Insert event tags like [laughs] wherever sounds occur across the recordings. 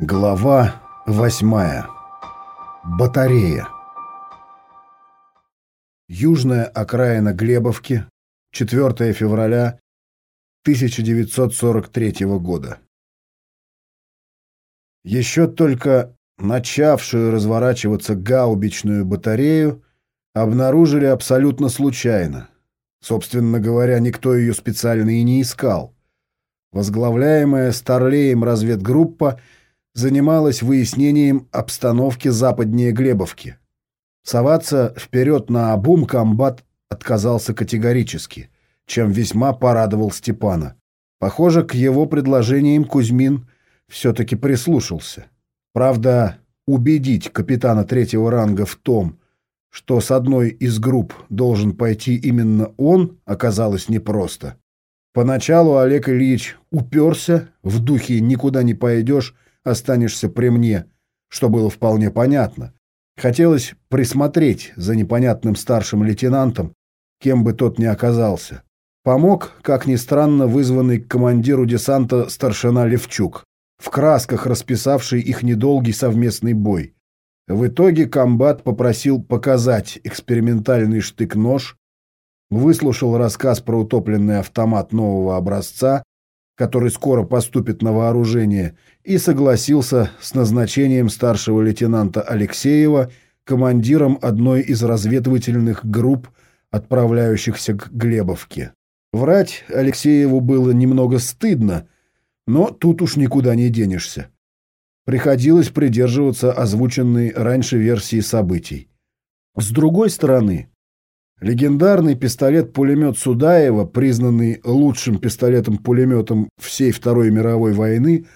Глава восьмая. Батарея. Южная окраина Глебовки, 4 февраля 1943 года. Еще только начавшую разворачиваться гаубичную батарею обнаружили абсолютно случайно. Собственно говоря, никто ее специально и не искал. Возглавляемая Старлеем разведгруппа — занималась выяснением обстановки западнее Глебовки. Соваться вперед на обум комбат отказался категорически, чем весьма порадовал Степана. Похоже, к его предложениям Кузьмин все-таки прислушался. Правда, убедить капитана третьего ранга в том, что с одной из групп должен пойти именно он, оказалось непросто. Поначалу Олег Ильич уперся, в духе «никуда не пойдешь», останешься при мне, что было вполне понятно. Хотелось присмотреть за непонятным старшим лейтенантом, кем бы тот ни оказался. Помог, как ни странно, вызванный к командиру десанта старшина Левчук, в красках расписавший их недолгий совместный бой. В итоге комбат попросил показать экспериментальный штык-нож, выслушал рассказ про утопленный автомат нового образца который скоро поступит на вооружение, и согласился с назначением старшего лейтенанта Алексеева командиром одной из разведывательных групп, отправляющихся к Глебовке. Врать Алексееву было немного стыдно, но тут уж никуда не денешься. Приходилось придерживаться озвученной раньше версии событий. С другой стороны, Легендарный пистолет-пулемет Судаева, признанный лучшим пистолетом-пулеметом всей Второй мировой войны,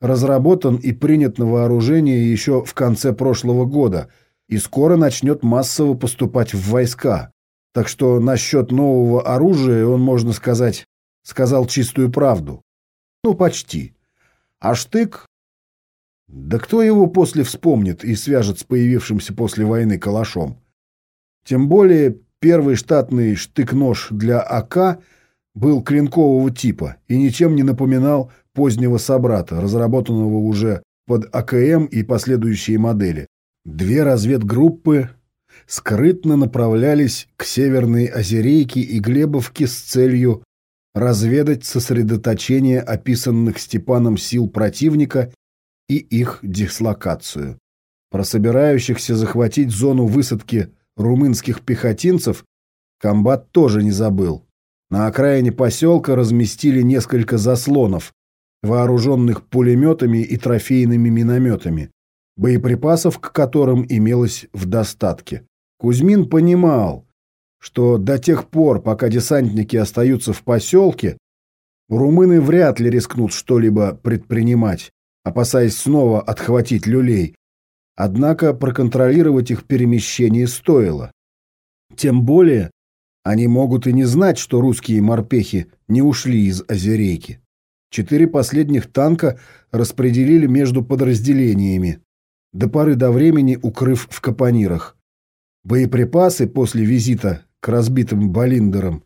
разработан и принят на вооружение еще в конце прошлого года и скоро начнет массово поступать в войска. Так что насчет нового оружия он, можно сказать, сказал чистую правду. Ну, почти. А штык? Да кто его после вспомнит и свяжет с появившимся после войны калашом? Тем более Первый штатный штык-нож для АК был клинкового типа и ничем не напоминал позднего собрата, разработанного уже под АКМ и последующие модели. Две разведгруппы скрытно направлялись к Северной Озерейке и Глебовке с целью разведать сосредоточение описанных Степаном сил противника и их дислокацию. Про собирающихся захватить зону высадки румынских пехотинцев комбат тоже не забыл. На окраине поселка разместили несколько заслонов, вооруженных пулеметами и трофейными минометами, боеприпасов к которым имелось в достатке. Кузьмин понимал, что до тех пор, пока десантники остаются в поселке, румыны вряд ли рискнут что-либо предпринимать, опасаясь снова отхватить люлей, Однако проконтролировать их перемещение стоило. Тем более они могут и не знать, что русские морпехи не ушли из Озерейки. Четыре последних танка распределили между подразделениями, до поры до времени укрыв в капонирах. Боеприпасы после визита к разбитым балиндерам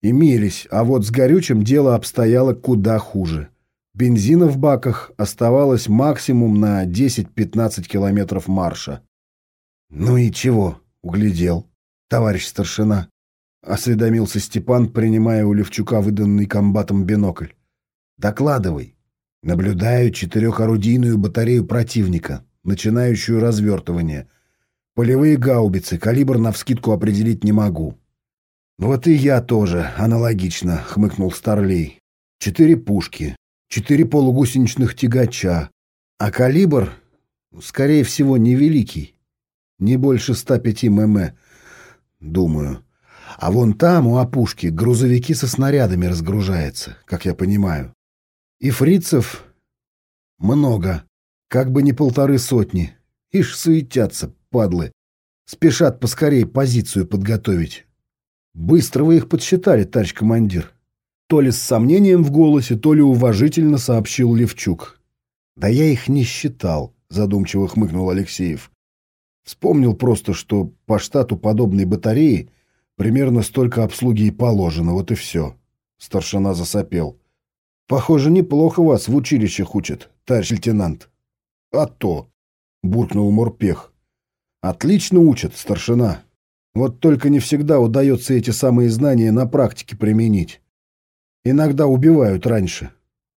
имелись, а вот с горючим дело обстояло куда хуже. Бензина в баках оставалось максимум на 10-15 километров марша. «Ну и чего?» — углядел. «Товарищ старшина», — осведомился Степан, принимая у Левчука выданный комбатом бинокль. «Докладывай. Наблюдаю четырехорудийную батарею противника, начинающую развертывание. Полевые гаубицы, калибр навскидку определить не могу». «Вот и я тоже, аналогично», — хмыкнул Старлей. «Четыре пушки, четыре полугусеничных тягача, а калибр, скорее всего, невеликий, не больше 105 мм, думаю. А вон там, у опушки, грузовики со снарядами разгружаются, как я понимаю. И фрицев много, как бы не полторы сотни. Ишь суетятся, падлы. Спешат поскорее позицию подготовить. Быстро вы их подсчитали, товарищ командир. То ли с сомнением в голосе, то ли уважительно сообщил Левчук. «Да я их не считал», — задумчиво хмыкнул Алексеев. Вспомнил просто, что по штату подобной батареи примерно столько обслуги и положено, вот и все. Старшина засопел. «Похоже, неплохо вас в училищах учат, товарищ лейтенант». А то, буркнул Морпех. Отлично учат, старшина. Вот только не всегда удается эти самые знания на практике применить. Иногда убивают раньше.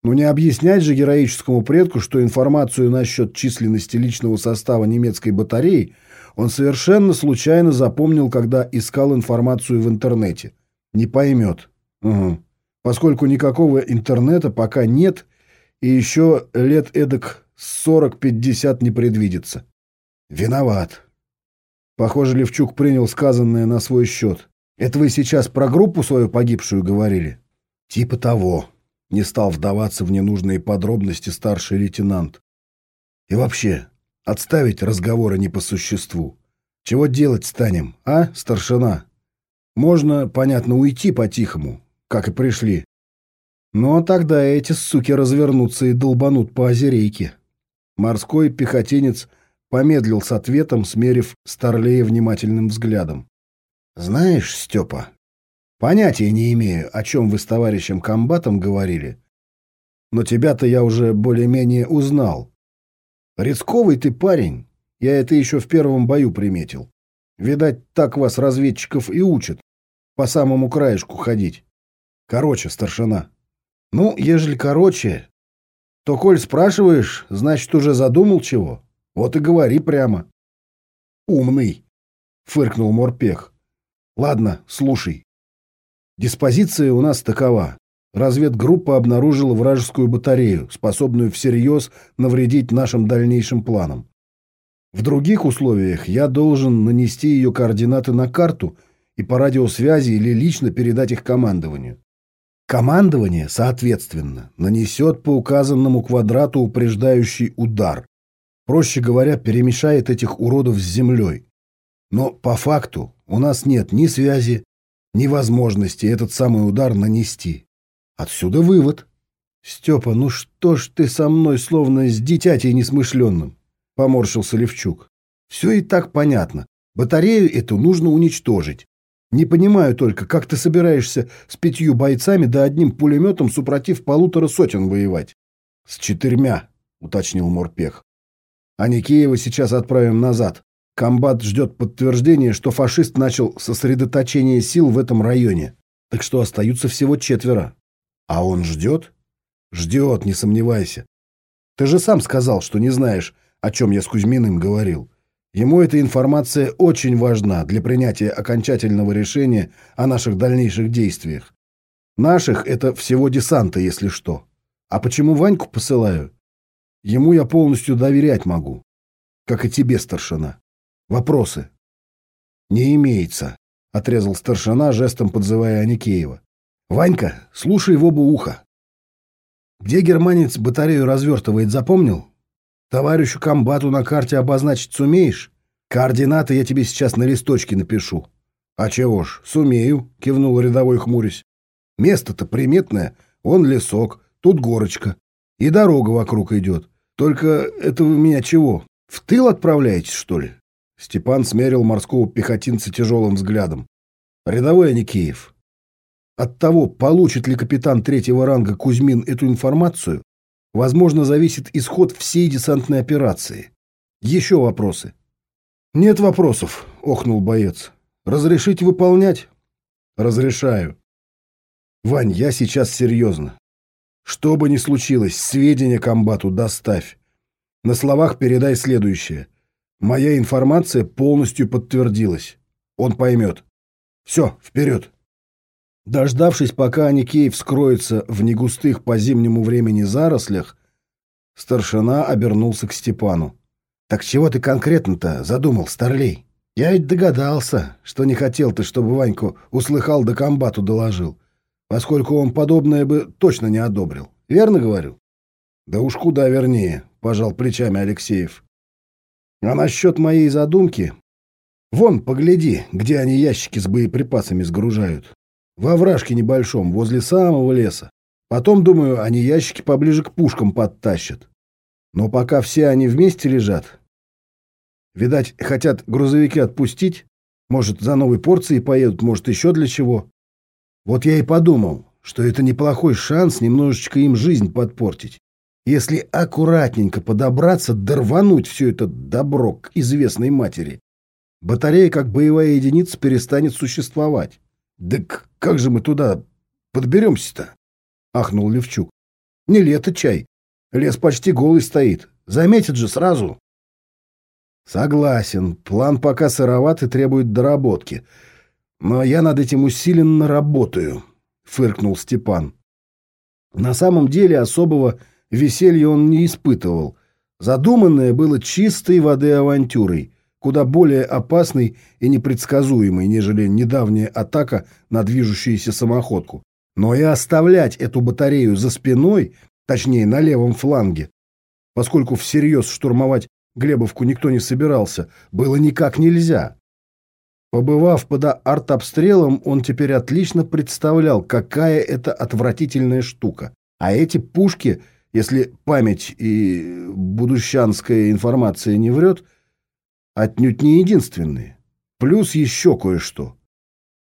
Но не объяснять же героическому предку, что информацию насчет численности личного состава немецкой батареи он совершенно случайно запомнил, когда искал информацию в интернете. Не поймет. Угу. Поскольку никакого интернета пока нет, и еще лет эдак 40-50 не предвидится. Виноват. Похоже, Левчук принял сказанное на свой счет. Это вы сейчас про группу свою погибшую говорили? Типа того. Не стал вдаваться в ненужные подробности старший лейтенант. И вообще, отставить разговоры не по существу. Чего делать станем, а, старшина? Можно, понятно, уйти по-тихому, как и пришли. Но тогда эти суки развернутся и долбанут по озерейке. Морской пехотинец помедлил с ответом, смерив Старлея внимательным взглядом. «Знаешь, Степа, понятия не имею, о чем вы с товарищем комбатом говорили, но тебя-то я уже более-менее узнал. Рисковый ты парень, я это еще в первом бою приметил. Видать, так вас, разведчиков, и учат, по самому краешку ходить. Короче, старшина. Ну, ежели короче, то, коль спрашиваешь, значит, уже задумал чего. Вот и говори прямо. Умный, фыркнул Морпех. Ладно, слушай. Диспозиция у нас такова. Разведгруппа обнаружила вражескую батарею, способную всерьез навредить нашим дальнейшим планам. В других условиях я должен нанести ее координаты на карту и по радиосвязи или лично передать их командованию. Командование, соответственно, нанесет по указанному квадрату упреждающий удар, Проще говоря, перемешает этих уродов с землей. Но по факту у нас нет ни связи, ни возможности этот самый удар нанести. Отсюда вывод. Степа, ну что ж ты со мной словно с дитятей несмышленным? Поморщился Левчук. Все и так понятно. Батарею эту нужно уничтожить. Не понимаю только, как ты собираешься с пятью бойцами да одним пулеметом супротив полутора сотен воевать? С четырьмя, уточнил Морпех. А Никеева сейчас отправим назад. Комбат ждет подтверждения, что фашист начал сосредоточение сил в этом районе. Так что остаются всего четверо. А он ждет? Ждет, не сомневайся. Ты же сам сказал, что не знаешь, о чем я с Кузьминым говорил. Ему эта информация очень важна для принятия окончательного решения о наших дальнейших действиях. Наших — это всего десанта, если что. А почему Ваньку посылаю? Ему я полностью доверять могу. Как и тебе, старшина. Вопросы? Не имеется, отрезал старшина, жестом подзывая Аникеева. Ванька, слушай в оба уха. Где германец батарею развертывает, запомнил? Товарищу комбату на карте обозначить сумеешь? Координаты я тебе сейчас на листочке напишу. А чего ж, сумею, кивнул рядовой хмурясь. Место-то приметное, он лесок, тут горочка. И дорога вокруг идет. Только это вы меня чего, в тыл отправляетесь, что ли? Степан смерил морского пехотинца тяжелым взглядом. Рядовой Аникеев. От того, получит ли капитан третьего ранга Кузьмин эту информацию, возможно, зависит исход всей десантной операции. Еще вопросы? Нет вопросов, охнул боец. Разрешите выполнять? Разрешаю. Вань, я сейчас серьезно. Что бы ни случилось, сведения комбату доставь. На словах передай следующее. Моя информация полностью подтвердилась. Он поймет. Все, вперед. Дождавшись, пока Аникеев скроется в негустых по зимнему времени зарослях, старшина обернулся к Степану. «Так чего ты конкретно-то задумал, старлей? Я ведь догадался, что не хотел ты, чтобы Ваньку услыхал да комбату доложил поскольку он подобное бы точно не одобрил. Верно говорю? Да уж куда вернее, пожал плечами Алексеев. А насчет моей задумки... Вон, погляди, где они ящики с боеприпасами сгружают. Во вражке небольшом, возле самого леса. Потом, думаю, они ящики поближе к пушкам подтащат. Но пока все они вместе лежат... Видать, хотят грузовики отпустить. Может, за новой порцией поедут, может, еще для чего. Вот я и подумал, что это неплохой шанс немножечко им жизнь подпортить. Если аккуратненько подобраться, дорвануть все это добро к известной матери, батарея как боевая единица перестанет существовать. Да как же мы туда подберемся-то? Ахнул Левчук. Не лето чай. Лес почти голый стоит. Заметит же сразу. Согласен. План пока сыроват и требует доработки. Но я над этим усиленно работаю, фыркнул Степан. На самом деле особого веселья он не испытывал. Задуманное было чистой воды авантюрой, куда более опасной и непредсказуемой, нежели недавняя атака на движущуюся самоходку. Но и оставлять эту батарею за спиной, точнее на левом фланге, поскольку всерьез штурмовать Глебовку никто не собирался, было никак нельзя. Побывав под артобстрелом, он теперь отлично представлял, какая это отвратительная штука. А эти пушки, если память и будущанская информация не врет, отнюдь не единственные. Плюс еще кое-что.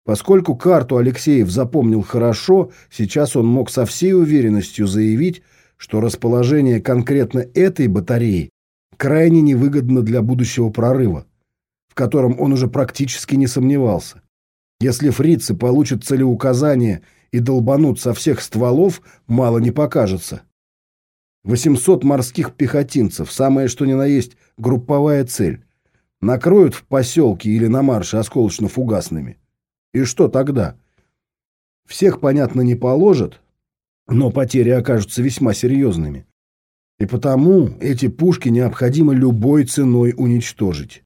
Поскольку карту Алексеев запомнил хорошо, сейчас он мог со всей уверенностью заявить, что расположение конкретно этой батареи крайне невыгодно для будущего прорыва, в котором он уже практически не сомневался. Если фрицы получат целеуказание и долбанут со всех стволов, мало не покажется. 800 морских пехотинцев, самое что ни на есть групповая цель. Накроют в поселке или на марше осколочно-фугасными. И что тогда? Всех, понятно, не положат, но потери окажутся весьма серьезными. И потому эти пушки необходимо любой ценой уничтожить.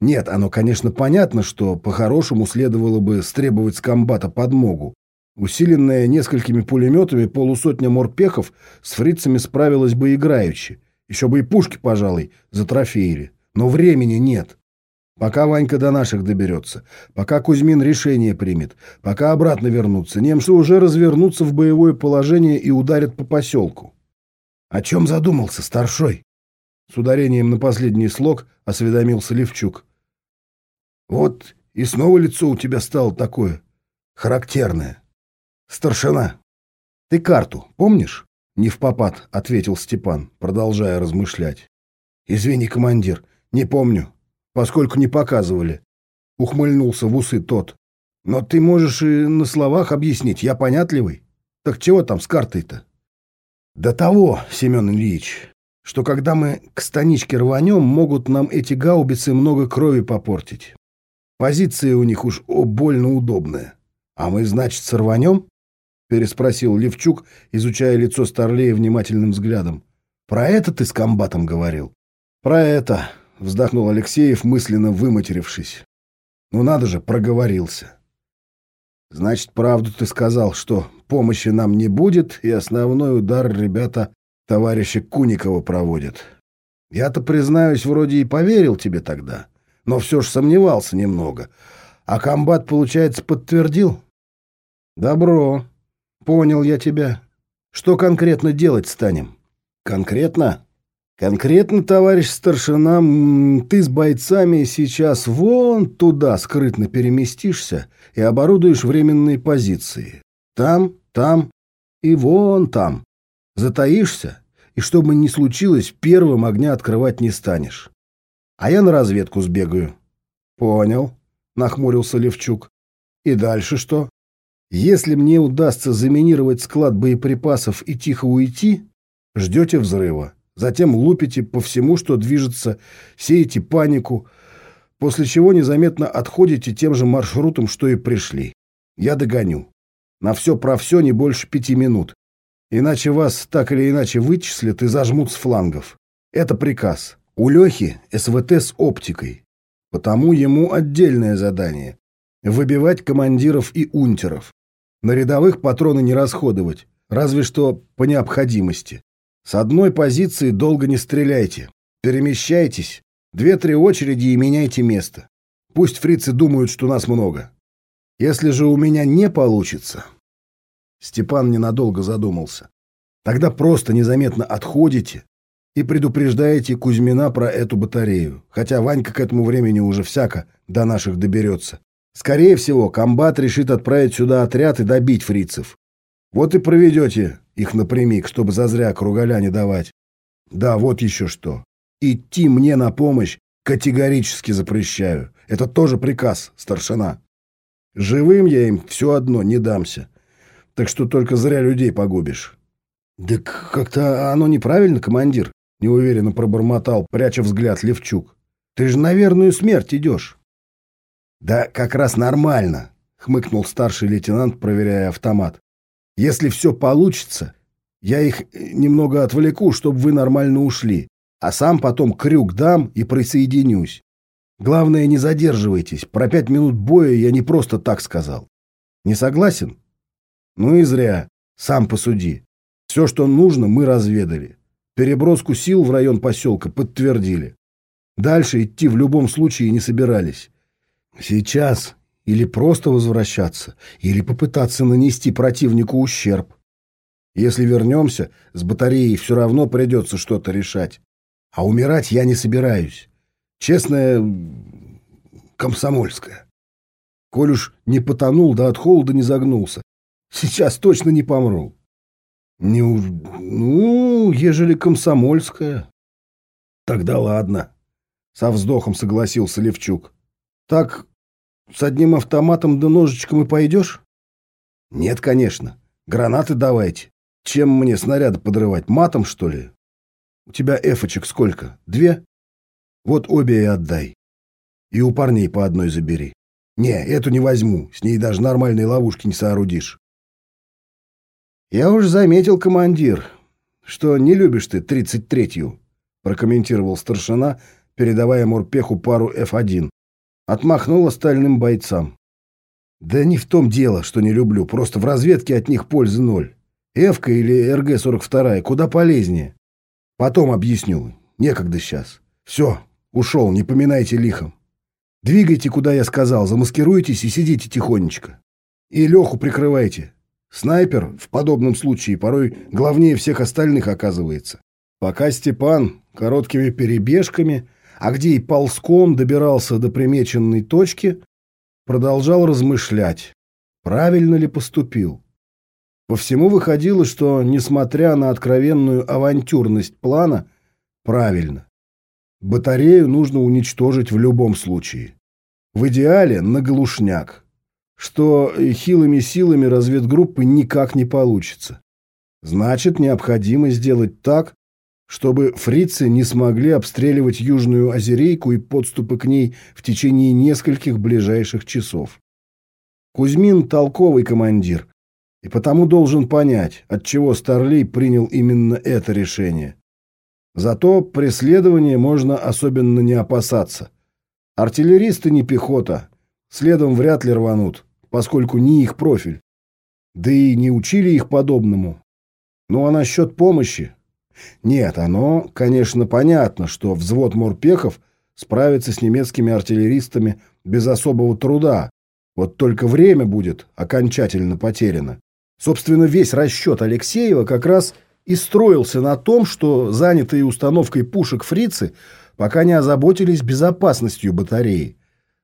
Нет, оно, конечно, понятно, что по-хорошему следовало бы стребовать с комбата подмогу. Усиленная несколькими пулеметами полусотня морпехов с фрицами справилась бы играючи. Еще бы и пушки, пожалуй, затрофеили. Но времени нет. Пока Ванька до наших доберется, пока Кузьмин решение примет, пока обратно вернутся, немцы уже развернутся в боевое положение и ударят по поселку. «О чем задумался, старшой?» С ударением на последний слог осведомился Левчук. «Вот и снова лицо у тебя стало такое характерное. Старшина, ты карту помнишь?» «Не в попад», — ответил Степан, продолжая размышлять. «Извини, командир, не помню, поскольку не показывали». Ухмыльнулся в усы тот. «Но ты можешь и на словах объяснить, я понятливый. Так чего там с картой-то?» До того, Семен Ильич, что когда мы к станичке рванем, могут нам эти гаубицы много крови попортить. Позиция у них уж о, больно удобная. А мы, значит, сорванем? Переспросил Левчук, изучая лицо Старлея внимательным взглядом. Про это ты с комбатом говорил? Про это, вздохнул Алексеев, мысленно выматерившись. Ну надо же, проговорился. Значит, правду ты сказал, что помощи нам не будет, и основной удар ребята товарища Куникова проводят. Я-то, признаюсь, вроде и поверил тебе тогда, но все ж сомневался немного. А комбат, получается, подтвердил? Добро. Понял я тебя. Что конкретно делать станем? Конкретно? Конкретно, товарищ старшина, ты с бойцами сейчас вон туда скрытно переместишься и оборудуешь временные позиции. Там, там и вон там. Затаишься, и что бы ни случилось, первым огня открывать не станешь. А я на разведку сбегаю. Понял, нахмурился Левчук. И дальше что? Если мне удастся заминировать склад боеприпасов и тихо уйти, ждете взрыва. Затем лупите по всему, что движется, сеете панику, после чего незаметно отходите тем же маршрутом, что и пришли. Я догоню. На все про все не больше пяти минут. Иначе вас так или иначе вычислят и зажмут с флангов. Это приказ. У Лехи СВТ с оптикой. Потому ему отдельное задание. Выбивать командиров и унтеров. На рядовых патроны не расходовать, разве что по необходимости. С одной позиции долго не стреляйте. Перемещайтесь, две-три очереди и меняйте место. Пусть фрицы думают, что нас много. Если же у меня не получится... Степан ненадолго задумался. Тогда просто незаметно отходите и предупреждаете Кузьмина про эту батарею. Хотя Ванька к этому времени уже всяко до наших доберется. Скорее всего, комбат решит отправить сюда отряд и добить фрицев. Вот и проведете их напрямик, чтобы зазря кругаля не давать. Да, вот еще что. Идти мне на помощь категорически запрещаю. Это тоже приказ, старшина. Живым я им все одно не дамся. Так что только зря людей погубишь. Да как-то оно неправильно, командир, неуверенно пробормотал, пряча взгляд Левчук. Ты же на верную смерть идешь. Да как раз нормально, хмыкнул старший лейтенант, проверяя автомат. Если все получится, я их немного отвлеку, чтобы вы нормально ушли, а сам потом крюк дам и присоединюсь. Главное, не задерживайтесь. Про пять минут боя я не просто так сказал. Не согласен? Ну и зря. Сам посуди. Все, что нужно, мы разведали. Переброску сил в район поселка подтвердили. Дальше идти в любом случае не собирались. Сейчас или просто возвращаться, или попытаться нанести противнику ущерб. Если вернемся, с батареей все равно придется что-то решать. А умирать я не собираюсь. Честная комсомольская. Коль уж не потонул, да от холода не загнулся. Сейчас точно не помру. Не. Ну, ежели комсомольская. Тогда ладно. Со вздохом согласился Левчук. Так, с одним автоматом да ножичком и пойдешь? Нет, конечно. Гранаты давайте. Чем мне снаряды подрывать? Матом, что ли? У тебя эфочек сколько? Две? Вот обе и отдай. И у парней по одной забери. Не, эту не возьму. С ней даже нормальной ловушки не соорудишь. Я уж заметил, командир, что не любишь ты тридцать третью, прокомментировал старшина, передавая морпеху пару F1. Отмахнул остальным бойцам. Да не в том дело, что не люблю, просто в разведке от них пользы ноль. Эвка или РГ-42 куда полезнее. Потом объясню. Некогда сейчас. Все, ушел, не поминайте лихом. Двигайте, куда я сказал, замаскируйтесь и сидите тихонечко. И Леху прикрывайте. Снайпер в подобном случае порой главнее всех остальных оказывается. Пока Степан короткими перебежками, а где и ползком добирался до примеченной точки, продолжал размышлять, правильно ли поступил. По всему выходило, что, несмотря на откровенную авантюрность плана, правильно. Батарею нужно уничтожить в любом случае. В идеале на глушняк, что хилыми силами разведгруппы никак не получится. Значит, необходимо сделать так, чтобы фрицы не смогли обстреливать Южную Озерейку и подступы к ней в течение нескольких ближайших часов. Кузьмин – толковый командир, и потому должен понять, от чего Старлей принял именно это решение. Зато преследования можно особенно не опасаться. Артиллеристы не пехота, следом вряд ли рванут, поскольку не их профиль. Да и не учили их подобному. Ну а насчет помощи? Нет, оно, конечно, понятно, что взвод морпехов справится с немецкими артиллеристами без особого труда. Вот только время будет окончательно потеряно. Собственно, весь расчет Алексеева как раз и строился на том, что занятые установкой пушек фрицы пока не озаботились безопасностью батареи.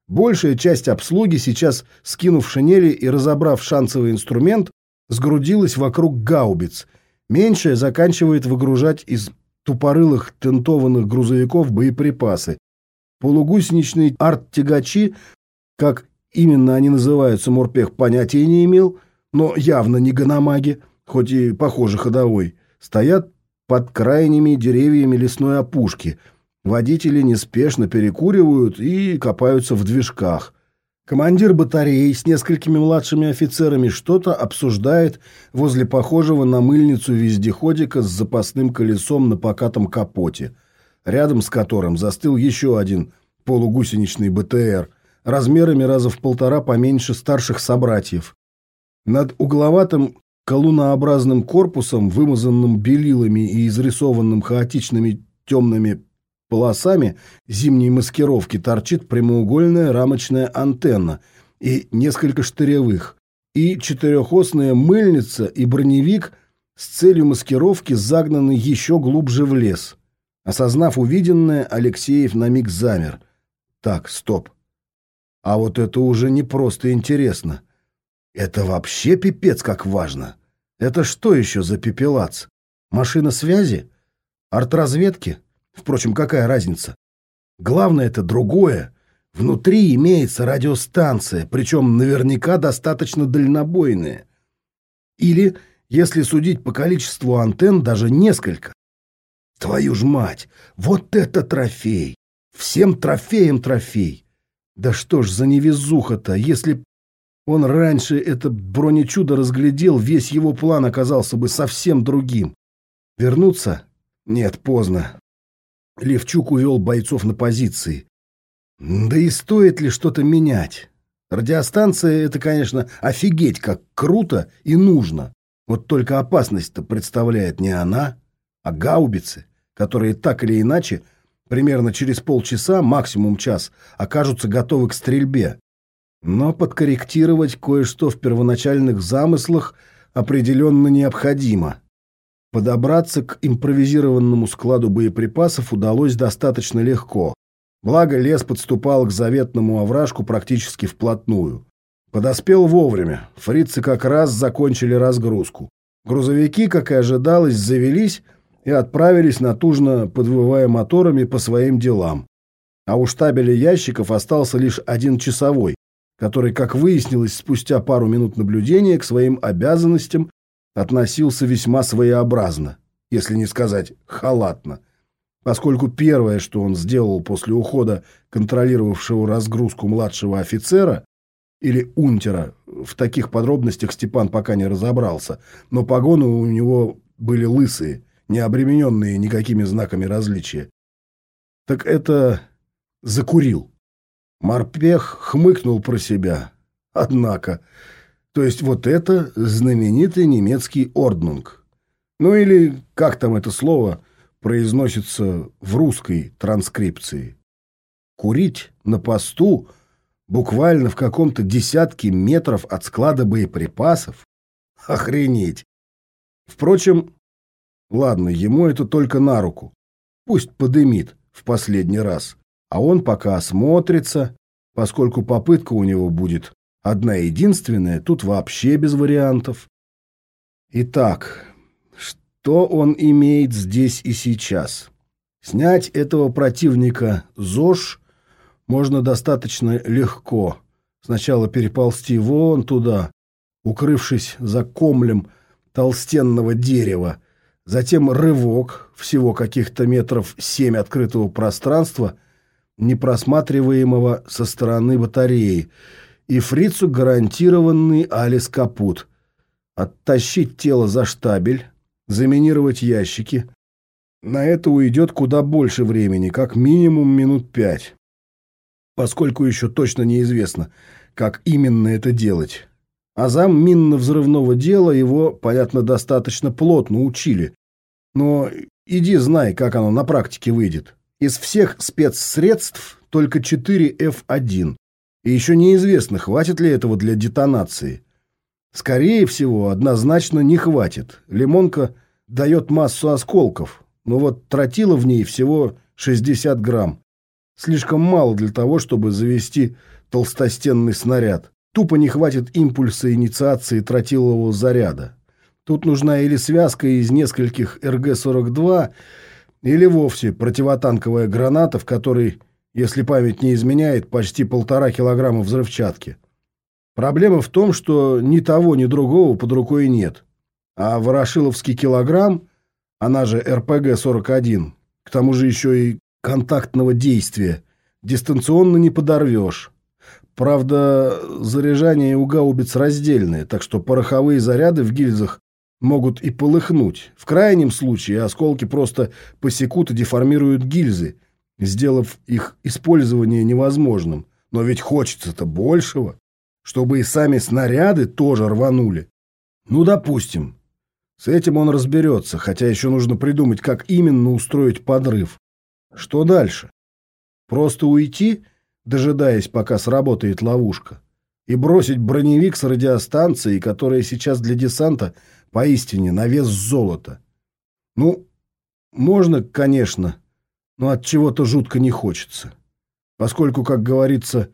Большая часть обслуги сейчас, скинув шинели и разобрав шансовый инструмент, сгрудилась вокруг гаубиц. Меньшая заканчивает выгружать из тупорылых тентованных грузовиков боеприпасы. Полугусеничные арт-тягачи, как именно они называются, морпех понятия не имел – но явно не гономаги, хоть и похоже ходовой, стоят под крайними деревьями лесной опушки. Водители неспешно перекуривают и копаются в движках. Командир батареи с несколькими младшими офицерами что-то обсуждает возле похожего на мыльницу вездеходика с запасным колесом на покатом капоте, рядом с которым застыл еще один полугусеничный БТР, размерами раза в полтора поменьше старших собратьев. Над угловатым колуннообразным корпусом, вымазанным белилами и изрисованным хаотичными темными полосами зимней маскировки, торчит прямоугольная рамочная антенна и несколько штыревых, и четырехосная мыльница и броневик с целью маскировки загнаны еще глубже в лес. Осознав увиденное, Алексеев на миг замер. Так, стоп. А вот это уже не просто интересно. Это вообще пипец как важно. Это что еще за пепелац? Машина связи? Артразведки? Впрочем, какая разница? Главное это другое. Внутри имеется радиостанция, причем наверняка достаточно дальнобойная. Или, если судить по количеству антенн, даже несколько. Твою ж мать, вот это трофей! Всем трофеем трофей! Да что ж за невезуха-то, если он раньше это бронечудо разглядел, весь его план оказался бы совсем другим. Вернуться? Нет, поздно. Левчук увел бойцов на позиции. Да и стоит ли что-то менять? Радиостанция — это, конечно, офигеть, как круто и нужно. Вот только опасность-то представляет не она, а гаубицы, которые так или иначе примерно через полчаса, максимум час, окажутся готовы к стрельбе. Но подкорректировать кое-что в первоначальных замыслах определенно необходимо. Подобраться к импровизированному складу боеприпасов удалось достаточно легко. Благо лес подступал к заветному овражку практически вплотную. Подоспел вовремя. Фрицы как раз закончили разгрузку. Грузовики, как и ожидалось, завелись и отправились натужно подвывая моторами по своим делам. А у штабеля ящиков остался лишь один часовой, который, как выяснилось спустя пару минут наблюдения, к своим обязанностям относился весьма своеобразно, если не сказать халатно, поскольку первое, что он сделал после ухода контролировавшего разгрузку младшего офицера или унтера, в таких подробностях Степан пока не разобрался, но погоны у него были лысые, не обремененные никакими знаками различия. Так это закурил. Морпех хмыкнул про себя. Однако, то есть вот это знаменитый немецкий орднунг. Ну или как там это слово произносится в русской транскрипции. Курить на посту буквально в каком-то десятке метров от склада боеприпасов? Охренеть! Впрочем, ладно, ему это только на руку. Пусть подымит в последний раз а он пока осмотрится, поскольку попытка у него будет одна единственная, тут вообще без вариантов. Итак, что он имеет здесь и сейчас? Снять этого противника ЗОЖ можно достаточно легко. Сначала переползти вон туда, укрывшись за комлем толстенного дерева, затем рывок, всего каких-то метров семь открытого пространства — непросматриваемого со стороны батареи, и фрицу гарантированный Алис Капут. Оттащить тело за штабель, заминировать ящики. На это уйдет куда больше времени, как минимум минут пять. Поскольку еще точно неизвестно, как именно это делать. А зам минно-взрывного дела его, понятно, достаточно плотно учили. Но иди знай, как оно на практике выйдет. Из всех спецсредств только 4 F1. И еще неизвестно, хватит ли этого для детонации. Скорее всего, однозначно не хватит. Лимонка дает массу осколков, но вот тротила в ней всего 60 грамм. Слишком мало для того, чтобы завести толстостенный снаряд. Тупо не хватит импульса инициации тротилового заряда. Тут нужна или связка из нескольких РГ-42, или вовсе противотанковая граната, в которой, если память не изменяет, почти полтора килограмма взрывчатки. Проблема в том, что ни того, ни другого под рукой нет. А ворошиловский килограмм, она же РПГ-41, к тому же еще и контактного действия, дистанционно не подорвешь. Правда, заряжание у гаубиц раздельное, так что пороховые заряды в гильзах могут и полыхнуть. В крайнем случае осколки просто посекут и деформируют гильзы, сделав их использование невозможным. Но ведь хочется-то большего, чтобы и сами снаряды тоже рванули. Ну, допустим. С этим он разберется, хотя еще нужно придумать, как именно устроить подрыв. Что дальше? Просто уйти, дожидаясь, пока сработает ловушка, и бросить броневик с радиостанцией, которая сейчас для десанта – Поистине, на вес золота. Ну, можно, конечно, но от чего-то жутко не хочется. Поскольку, как говорится,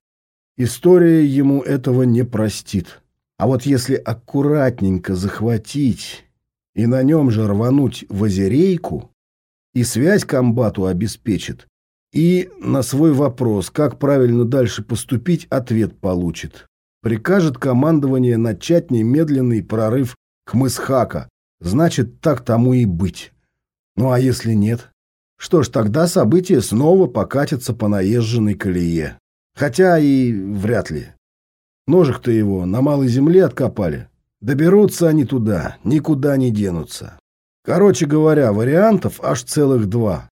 история ему этого не простит. А вот если аккуратненько захватить и на нем же рвануть в озерейку, и связь комбату обеспечит, и на свой вопрос, как правильно дальше поступить, ответ получит. Прикажет командование начать немедленный прорыв к Мысхака. Значит, так тому и быть. Ну а если нет? Что ж, тогда события снова покатятся по наезженной колее. Хотя и вряд ли. Ножик-то его на малой земле откопали. Доберутся они туда, никуда не денутся. Короче говоря, вариантов аж целых два.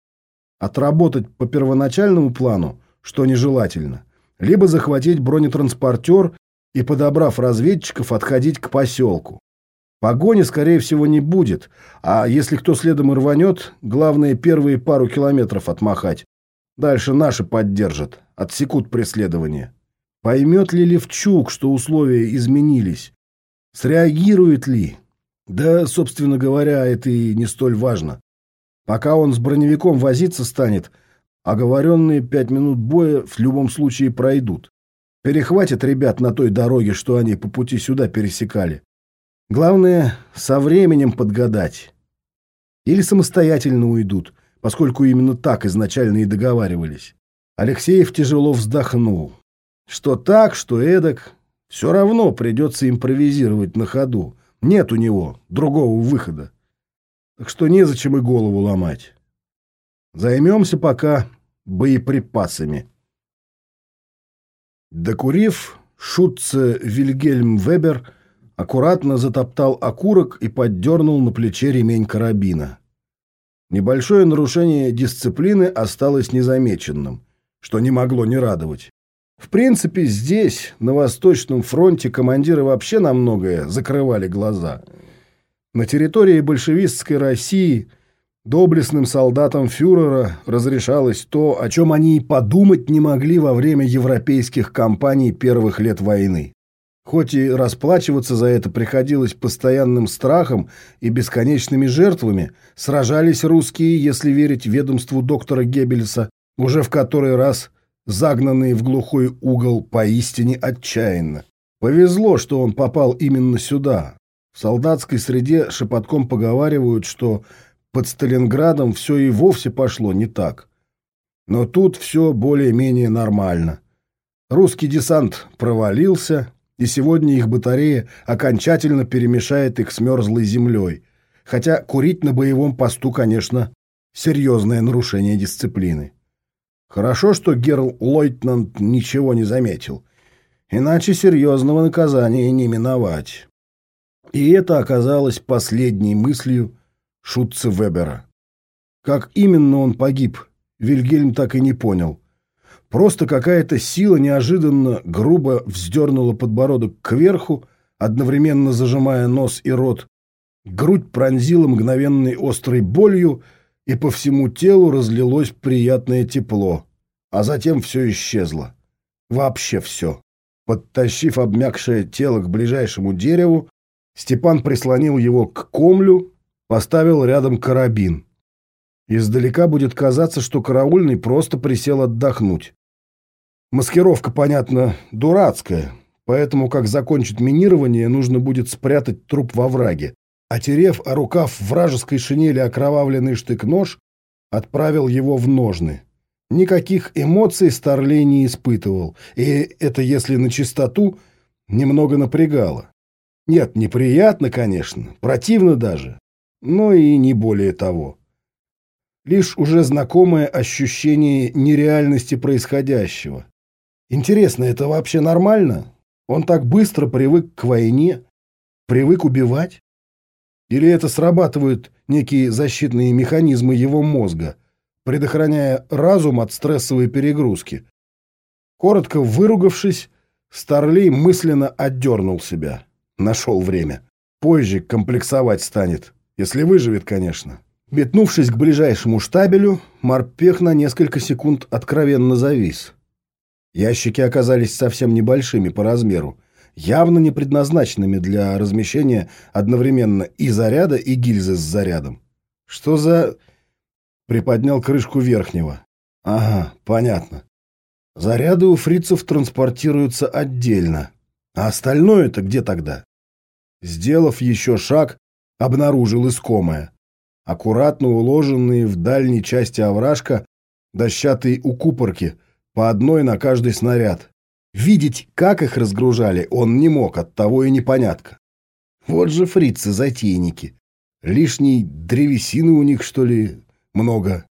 Отработать по первоначальному плану, что нежелательно, либо захватить бронетранспортер и, подобрав разведчиков, отходить к поселку. Погони, скорее всего, не будет, а если кто следом и рванет, главное первые пару километров отмахать. Дальше наши поддержат, отсекут преследование. Поймет ли Левчук, что условия изменились? Среагирует ли? Да, собственно говоря, это и не столь важно. Пока он с броневиком возиться станет, оговоренные пять минут боя в любом случае пройдут. Перехватят ребят на той дороге, что они по пути сюда пересекали. Главное, со временем подгадать. Или самостоятельно уйдут, поскольку именно так изначально и договаривались. Алексеев тяжело вздохнул. Что так, что эдак, все равно придется импровизировать на ходу. Нет у него другого выхода. Так что незачем и голову ломать. Займемся пока боеприпасами. Докурив, шутце Вильгельм Вебер аккуратно затоптал окурок и поддернул на плече ремень карабина. Небольшое нарушение дисциплины осталось незамеченным, что не могло не радовать. В принципе, здесь, на Восточном фронте, командиры вообще на многое закрывали глаза. На территории большевистской России доблестным солдатам фюрера разрешалось то, о чем они и подумать не могли во время европейских кампаний первых лет войны. Хоть и расплачиваться за это приходилось постоянным страхом и бесконечными жертвами, сражались русские, если верить ведомству доктора Геббельса, уже в который раз загнанные в глухой угол поистине отчаянно. Повезло, что он попал именно сюда. В солдатской среде шепотком поговаривают, что под Сталинградом все и вовсе пошло не так. Но тут все более-менее нормально. Русский десант провалился, и сегодня их батарея окончательно перемешает их с мерзлой землей. Хотя курить на боевом посту, конечно, серьезное нарушение дисциплины. Хорошо, что герл-лейтенант ничего не заметил. Иначе серьезного наказания не миновать. И это оказалось последней мыслью Шутца Вебера. Как именно он погиб, Вильгельм так и не понял. Просто какая-то сила неожиданно грубо вздернула подбородок кверху, одновременно зажимая нос и рот. Грудь пронзила мгновенной острой болью, и по всему телу разлилось приятное тепло, а затем все исчезло. Вообще все. Подтащив обмякшее тело к ближайшему дереву, Степан прислонил его к комлю, поставил рядом карабин. Издалека будет казаться, что караульный просто присел отдохнуть. Маскировка, понятно, дурацкая, поэтому, как закончить минирование, нужно будет спрятать труп во враге. Отерев о рукав вражеской шинели окровавленный штык-нож, отправил его в ножны. Никаких эмоций Старлей не испытывал, и это, если на чистоту, немного напрягало. Нет, неприятно, конечно, противно даже, но и не более того. Лишь уже знакомое ощущение нереальности происходящего. Интересно, это вообще нормально? Он так быстро привык к войне, привык убивать? Или это срабатывают некие защитные механизмы его мозга, предохраняя разум от стрессовой перегрузки? Коротко выругавшись, Старлей мысленно отдернул себя. Нашел время. Позже комплексовать станет, если выживет, конечно. Метнувшись к ближайшему штабелю, морпех на несколько секунд откровенно завис. Ящики оказались совсем небольшими по размеру, явно не предназначенными для размещения одновременно и заряда, и гильзы с зарядом. Что за... Приподнял крышку верхнего. Ага, понятно. Заряды у фрицев транспортируются отдельно. А остальное-то где тогда? Сделав еще шаг, обнаружил искомое. Аккуратно уложенные в дальней части овражка дощатые укупорки, по одной на каждый снаряд. Видеть, как их разгружали, он не мог, оттого и непонятка. Вот же фрицы-затейники. Лишней древесины у них, что ли, много.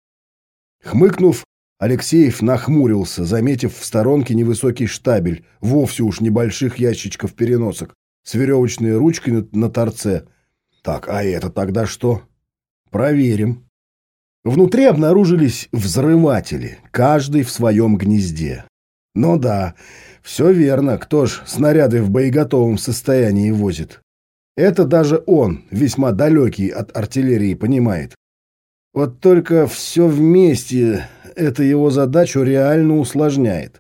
Хмыкнув, Алексеев нахмурился, заметив в сторонке невысокий штабель, вовсе уж небольших ящичков-переносок, с веревочной ручкой на, на торце. Так, а это тогда что? Проверим. Внутри обнаружились взрыватели, каждый в своем гнезде. Ну да, все верно, кто ж снаряды в боеготовом состоянии возит. Это даже он, весьма далекий от артиллерии, понимает. Вот только все вместе это его задачу реально усложняет.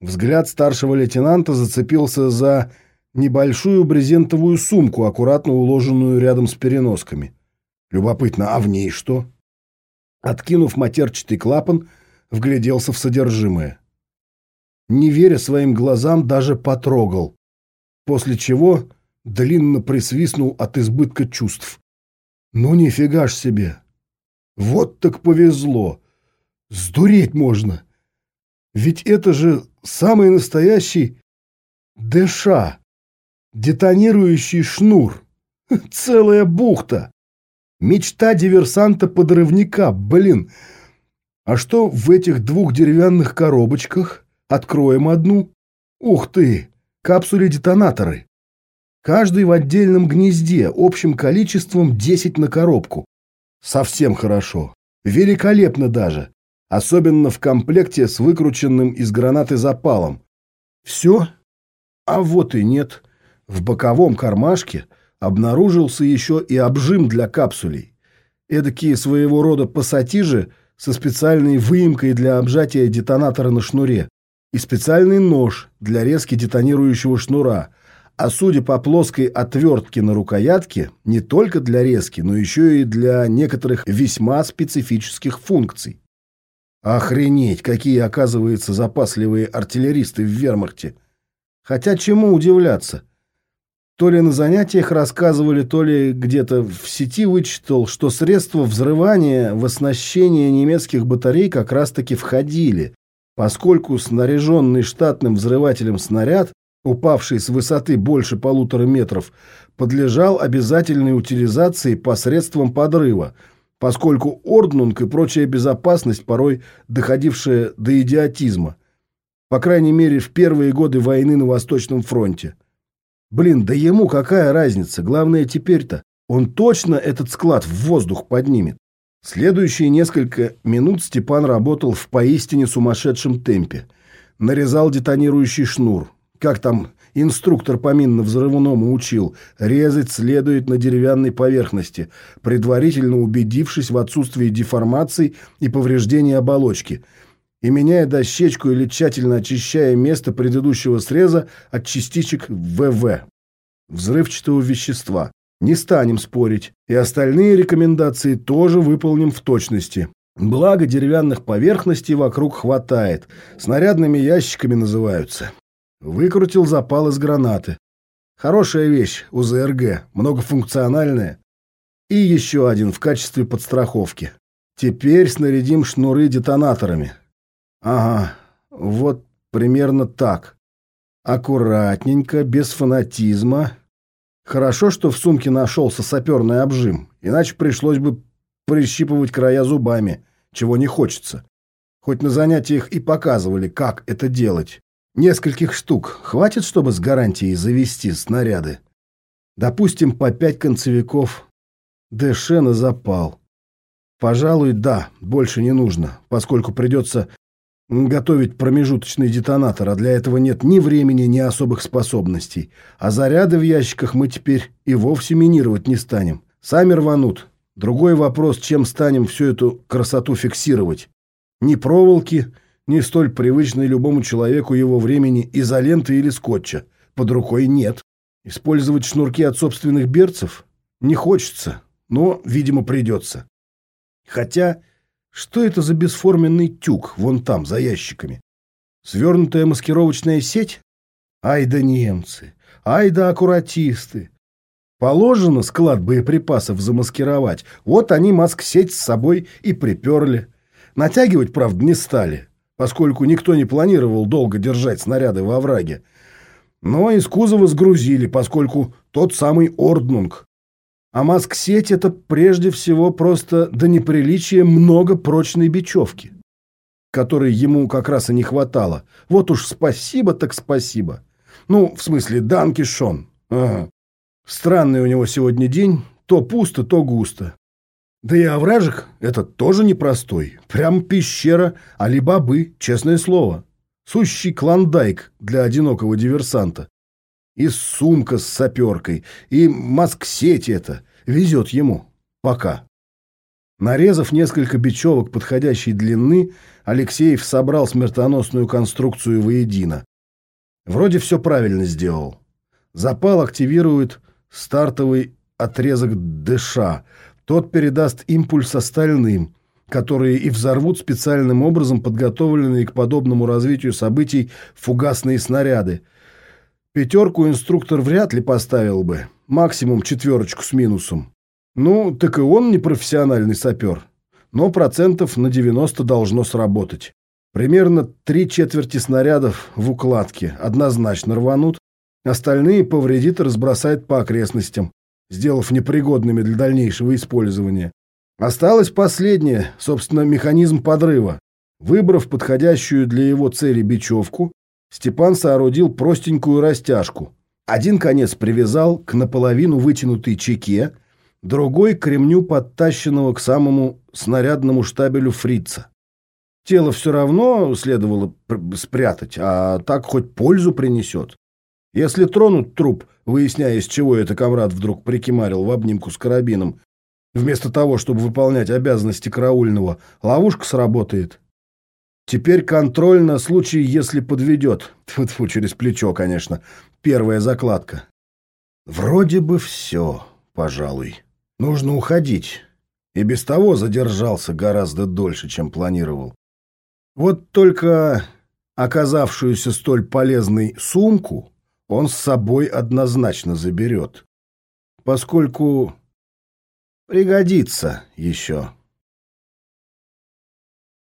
Взгляд старшего лейтенанта зацепился за небольшую брезентовую сумку, аккуратно уложенную рядом с переносками. Любопытно, а в ней что? Откинув матерчатый клапан, вгляделся в содержимое. Не веря своим глазам, даже потрогал. После чего длинно присвистнул от избытка чувств. Ну нифига ж себе! Вот так повезло! Сдуреть можно! Ведь это же самый настоящий ДШ, детонирующий шнур. [laughs] Целая бухта. Мечта диверсанта-подрывника, блин. А что в этих двух деревянных коробочках? Откроем одну. Ух ты, капсули-детонаторы. Каждый в отдельном гнезде, общим количеством 10 на коробку. Совсем хорошо. Великолепно даже. Особенно в комплекте с выкрученным из гранаты запалом. Все? А вот и нет. В боковом кармашке обнаружился еще и обжим для капсулей. Эдакие своего рода пассатижи со специальной выемкой для обжатия детонатора на шнуре и специальный нож для резки детонирующего шнура – а судя по плоской отвертке на рукоятке, не только для резки, но еще и для некоторых весьма специфических функций. Охренеть, какие, оказывается, запасливые артиллеристы в вермахте. Хотя чему удивляться? То ли на занятиях рассказывали, то ли где-то в сети вычитал, что средства взрывания в оснащение немецких батарей как раз-таки входили, поскольку снаряженный штатным взрывателем снаряд упавший с высоты больше полутора метров, подлежал обязательной утилизации посредством подрыва, поскольку орднунг и прочая безопасность, порой доходившая до идиотизма, по крайней мере в первые годы войны на Восточном фронте. Блин, да ему какая разница, главное теперь-то, он точно этот склад в воздух поднимет. Следующие несколько минут Степан работал в поистине сумасшедшем темпе. Нарезал детонирующий шнур, как там инструктор по минно-взрывному учил, резать следует на деревянной поверхности, предварительно убедившись в отсутствии деформаций и повреждения оболочки, и меняя дощечку или тщательно очищая место предыдущего среза от частичек ВВ, взрывчатого вещества. Не станем спорить, и остальные рекомендации тоже выполним в точности. Благо деревянных поверхностей вокруг хватает, снарядными ящиками называются. Выкрутил запал из гранаты. Хорошая вещь, УЗРГ, многофункциональная. И еще один в качестве подстраховки. Теперь снарядим шнуры детонаторами. Ага, вот примерно так. Аккуратненько, без фанатизма. Хорошо, что в сумке нашелся саперный обжим, иначе пришлось бы прищипывать края зубами, чего не хочется. Хоть на занятиях и показывали, как это делать. Нескольких штук хватит, чтобы с гарантией завести снаряды? Допустим, по пять концевиков. ДШ на запал. Пожалуй, да, больше не нужно, поскольку придется готовить промежуточный детонатор, а для этого нет ни времени, ни особых способностей. А заряды в ящиках мы теперь и вовсе минировать не станем. Сами рванут. Другой вопрос, чем станем всю эту красоту фиксировать. Ни проволоки, не столь привычной любому человеку его времени изоленты или скотча. Под рукой нет. Использовать шнурки от собственных берцев не хочется, но, видимо, придется. Хотя, что это за бесформенный тюк вон там, за ящиками? Свернутая маскировочная сеть? Ай да немцы, ай да аккуратисты. Положено склад боеприпасов замаскировать. Вот они маск-сеть с собой и приперли. Натягивать, правда, не стали, поскольку никто не планировал долго держать снаряды во враге. Но из кузова сгрузили, поскольку тот самый Орднунг. А маск-сеть — это прежде всего просто до неприличия много прочной бечевки, которой ему как раз и не хватало. Вот уж спасибо так спасибо. Ну, в смысле, данки шон. Ага. Странный у него сегодня день, то пусто, то густо. Да и овражек этот тоже непростой. Прям пещера Али-Бабы, честное слово. Сущий клондайк для одинокого диверсанта. И сумка с саперкой, и маск-сеть это. Везет ему. Пока. Нарезав несколько бечевок подходящей длины, Алексеев собрал смертоносную конструкцию воедино. Вроде все правильно сделал. Запал активирует стартовый отрезок ДШ. Тот передаст импульс остальным, которые и взорвут специальным образом подготовленные к подобному развитию событий фугасные снаряды. Пятерку инструктор вряд ли поставил бы, максимум четверочку с минусом. Ну, так и он не профессиональный сапер, но процентов на 90 должно сработать. Примерно три четверти снарядов в укладке однозначно рванут, остальные повредит и разбросает по окрестностям, сделав непригодными для дальнейшего использования. Осталось последнее, собственно, механизм подрыва. Выбрав подходящую для его цели бечевку, Степан соорудил простенькую растяжку. Один конец привязал к наполовину вытянутой чеке, другой — к ремню подтащенного к самому снарядному штабелю фрица. Тело все равно следовало спрятать, а так хоть пользу принесет. Если тронуть труп, выясняя, из чего это комрад вдруг прикимарил в обнимку с карабином, вместо того, чтобы выполнять обязанности караульного, ловушка сработает. Теперь контроль на случай, если подведет. [laughs] Тьфу-тьфу, через плечо, конечно. Первая закладка. Вроде бы все, пожалуй. Нужно уходить. И без того задержался гораздо дольше, чем планировал. Вот только оказавшуюся столь полезной сумку он с собой однозначно заберет, поскольку пригодится еще.